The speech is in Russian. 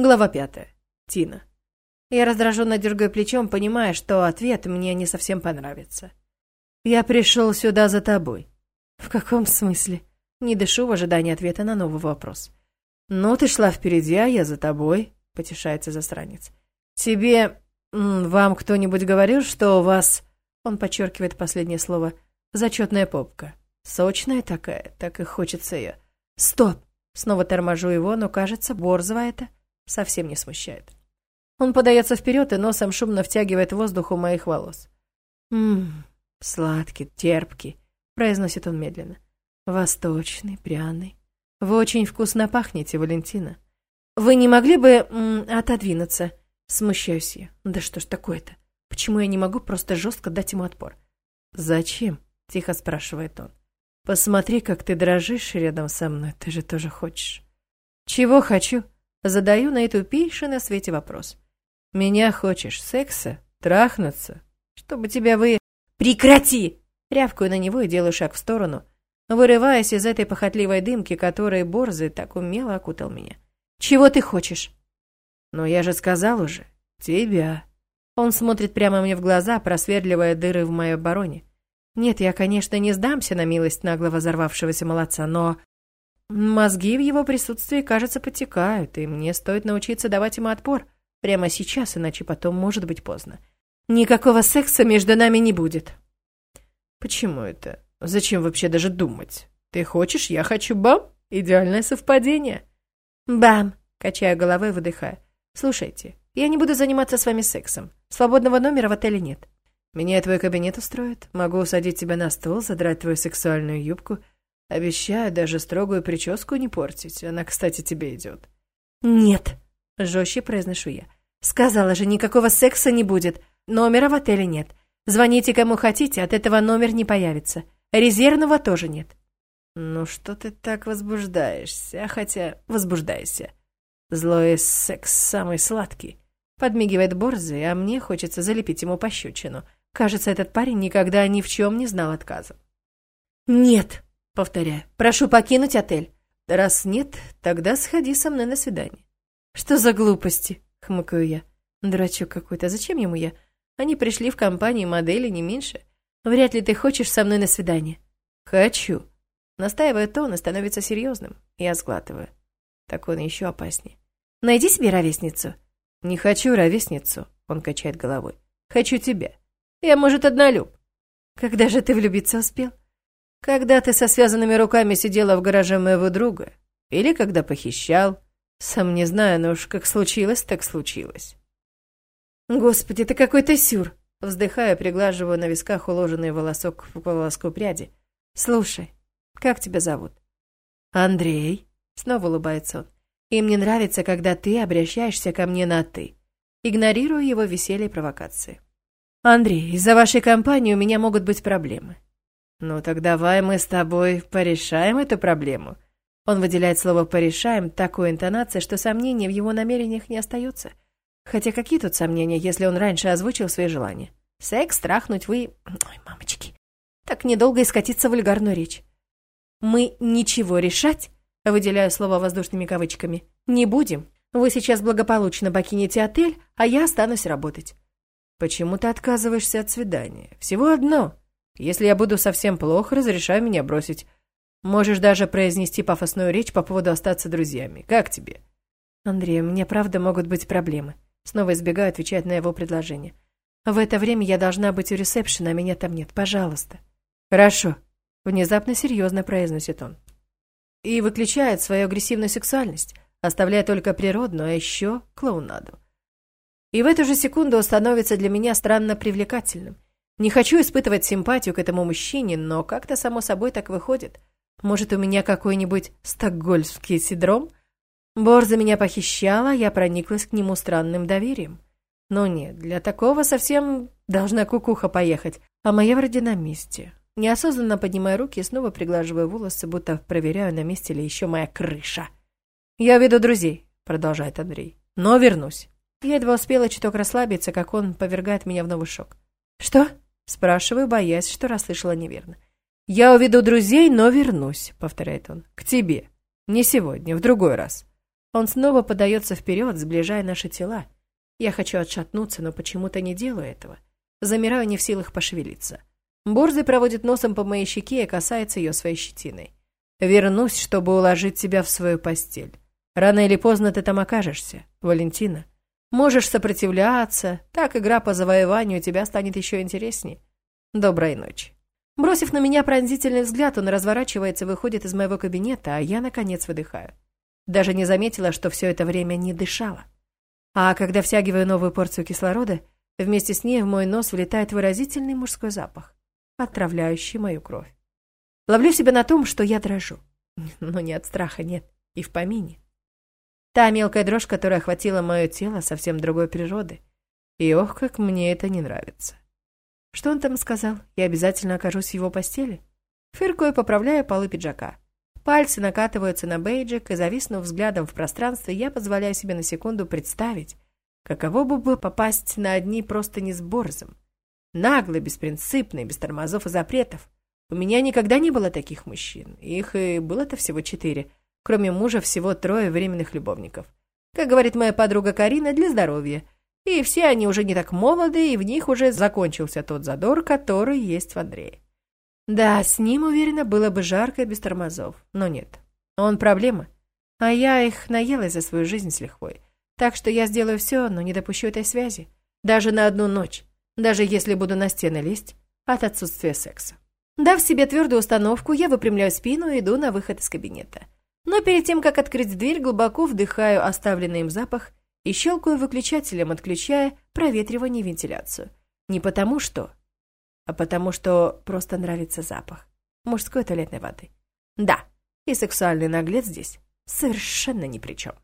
Глава пятая. Тина. Я раздраженно дергаю плечом, понимая, что ответ мне не совсем понравится. «Я пришел сюда за тобой». «В каком смысле?» Не дышу в ожидании ответа на новый вопрос. «Ну, ты шла впереди, а я за тобой», — потешается засранец. «Тебе... вам кто-нибудь говорил, что у вас...» Он подчеркивает последнее слово. «Зачетная попка. Сочная такая, так и хочется ее». «Стоп!» Снова торможу его, но, кажется, борзого это совсем не смущает. Он подается вперед и носом шумно втягивает воздух у моих волос. «Ммм, сладкий, терпкий», — произносит он медленно. «Восточный, пряный. Вы очень вкусно пахнете, Валентина. Вы не могли бы м, отодвинуться?» Смущаюсь я. «Да что ж такое-то? Почему я не могу просто жестко дать ему отпор?» «Зачем?» — тихо спрашивает он. «Посмотри, как ты дрожишь рядом со мной. Ты же тоже хочешь». «Чего хочу?» Задаю наитупейший на свете вопрос. Меня хочешь секса? Трахнуться? Чтобы тебя вы... Прекрати! Рявкаю на него и делаю шаг в сторону, вырываясь из этой похотливой дымки, которой Борзый так умело окутал меня. Чего ты хочешь? Но я же сказал уже. Тебя. Он смотрит прямо мне в глаза, просверливая дыры в моей обороне. Нет, я, конечно, не сдамся на милость нагло взорвавшегося молодца, но... Мозги в его присутствии, кажется, потекают, и мне стоит научиться давать ему отпор. Прямо сейчас, иначе потом может быть поздно. Никакого секса между нами не будет. Почему это? Зачем вообще даже думать? Ты хочешь, я хочу, бам! Идеальное совпадение. Бам! Качаю головой, выдыхая. Слушайте, я не буду заниматься с вами сексом. Свободного номера в отеле нет. Меня твой кабинет устроит. Могу усадить тебя на стол, задрать твою сексуальную юбку. Обещаю даже строгую прическу не портить. Она, кстати, тебе идет. Нет, Жестче произношу я. Сказала же, никакого секса не будет. Номера в отеле нет. Звоните кому хотите, от этого номер не появится. Резервного тоже нет. Ну что ты так возбуждаешься? Хотя возбуждайся. Злой секс самый сладкий. Подмигивает Борзый, а мне хочется залепить ему пощечину. Кажется, этот парень никогда ни в чем не знал отказа. «Нет», — повторяю, — «прошу покинуть отель». «Раз нет, тогда сходи со мной на свидание». «Что за глупости?» — хмыкаю я. «Дурачок какой-то, зачем ему я? Они пришли в компанию модели, не меньше. Вряд ли ты хочешь со мной на свидание». «Хочу». Настаивает он и становится серьезным. Я сглатываю. Так он еще опаснее. «Найди себе ровесницу». «Не хочу ровесницу», — он качает головой. «Хочу тебя. Я, может, однолюб». «Когда же ты влюбиться успел?» «Когда ты со связанными руками сидела в гараже моего друга. Или когда похищал». Сам не знаю, но уж как случилось, так случилось. Господи, ты какой-то сюр. Вздыхая, приглаживаю на висках уложенный волосок в волоску пряди. Слушай, как тебя зовут? Андрей. Снова улыбается он. И мне нравится, когда ты обращаешься ко мне на «ты». Игнорирую его веселье и провокации. «Андрей, из-за вашей компании у меня могут быть проблемы». «Ну так давай мы с тобой порешаем эту проблему», он выделяет слово «порешаем» такой интонацией, что сомнений в его намерениях не остается. Хотя какие тут сомнения, если он раньше озвучил свои желания? Секс, трахнуть вы... Ой, мамочки. Так недолго и скатиться в вульгарную речь. Мы ничего решать, выделяю слово воздушными кавычками, не будем. Вы сейчас благополучно покинете отель, а я останусь работать. Почему ты отказываешься от свидания? Всего одно. Если я буду совсем плохо, разрешай меня бросить. Можешь даже произнести пафосную речь по поводу остаться друзьями. Как тебе? Андрей, у меня правда могут быть проблемы. Снова избегаю отвечать на его предложение. В это время я должна быть у ресепшена, а меня там нет. Пожалуйста. Хорошо. Внезапно серьезно произносит он. И выключает свою агрессивную сексуальность, оставляя только природную, а еще клоунаду. И в эту же секунду он становится для меня странно привлекательным. Не хочу испытывать симпатию к этому мужчине, но как-то само собой так выходит. Может, у меня какой-нибудь стокгольмский синдром? Борза меня похищала, я прониклась к нему странным доверием. Но нет, для такого совсем должна кукуха поехать, а моя вроде на месте. Неосознанно поднимаю руки и снова приглаживаю волосы, будто проверяю, на месте ли еще моя крыша. «Я веду друзей», — продолжает Андрей, — «но вернусь». Я едва успела чуток расслабиться, как он повергает меня в новый шок. «Что?» — спрашиваю, боясь, что расслышала неверно. «Я уведу друзей, но вернусь», — повторяет он, — «к тебе. Не сегодня, в другой раз». Он снова подается вперед, сближая наши тела. Я хочу отшатнуться, но почему-то не делаю этого. Замираю не в силах пошевелиться. Борзый проводит носом по моей щеке и касается ее своей щетиной. Вернусь, чтобы уложить тебя в свою постель. Рано или поздно ты там окажешься, Валентина. Можешь сопротивляться, так игра по завоеванию тебя станет еще интереснее. Доброй ночи. Бросив на меня пронзительный взгляд, он разворачивается и выходит из моего кабинета, а я, наконец, выдыхаю. Даже не заметила, что все это время не дышала. А когда втягиваю новую порцию кислорода, вместе с ней в мой нос влетает выразительный мужской запах, отравляющий мою кровь. Ловлю себя на том, что я дрожу. Но не от страха, нет, и в помине. Та мелкая дрожь, которая охватила мое тело, совсем другой природы. И ох, как мне это не нравится. Что он там сказал? Я обязательно окажусь в его постели? Фыркаю, поправляю полы пиджака. Пальцы накатываются на бейджик, и, зависнув взглядом в пространстве, я позволяю себе на секунду представить, каково бы бы попасть на одни просто не с борзом. Наглый, беспринципный, без тормозов и запретов. У меня никогда не было таких мужчин. Их и было-то всего четыре. Кроме мужа всего трое временных любовников. Как говорит моя подруга Карина, для здоровья. И все они уже не так молоды, и в них уже закончился тот задор, который есть в Андрее. Да, с ним, уверенно, было бы жарко и без тормозов. Но нет. Он проблема. А я их наелась за свою жизнь с лихвой. Так что я сделаю все, но не допущу этой связи. Даже на одну ночь. Даже если буду на стены лезть от отсутствия секса. Дав себе твердую установку, я выпрямляю спину и иду на выход из кабинета. Но перед тем, как открыть дверь, глубоко вдыхаю оставленный им запах и щелкаю выключателем, отключая проветривание и вентиляцию. Не потому что, а потому что просто нравится запах мужской туалетной воды. Да, и сексуальный наглец здесь совершенно ни при чем.